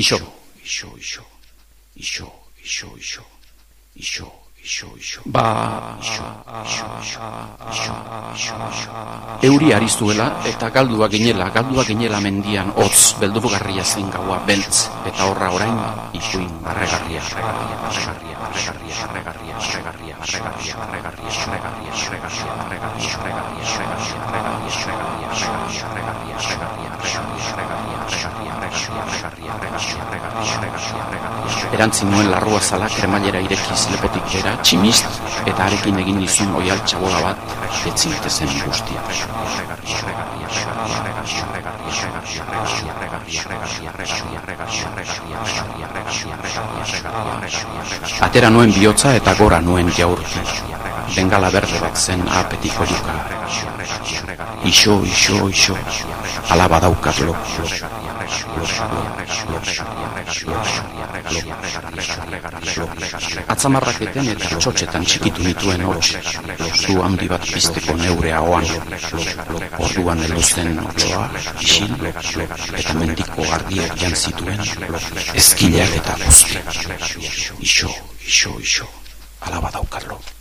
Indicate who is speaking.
Speaker 1: Iso, iso, iso, iso, iso, iso, iso, iso, iso, ba, Euri arizuela eta galdua ginela, galdua ginela mendian, hotz, beldurgarria zen gaua, beltz, eta horra orain, ipuin, barregarria, barregarria, barregarria, barregarria, barregarria, barregarria, barregarria, barregarria, barregarria, barregarria, barregarria, barregarria, Erantzin nuen larrua zala kremailera irekiz lepotik bera, tximist, eta arekin egin dizun oial txabola bat, etzinte zen guztia. Atera nuen bihotza eta gora nuen jaurki. Bengala berde bat zen apetiko juka. Iso, iso, iso, alaba daukat lo. Atzamarraketen eta txotxetan txikitu nituen hori. Zu handi bat pizteko neure ahoan. Orduan eluzen loa, isil, eta mendiko gardiak jantzituen. Ezkileak eta guzti. Iso, iso, iso, alaba daukat.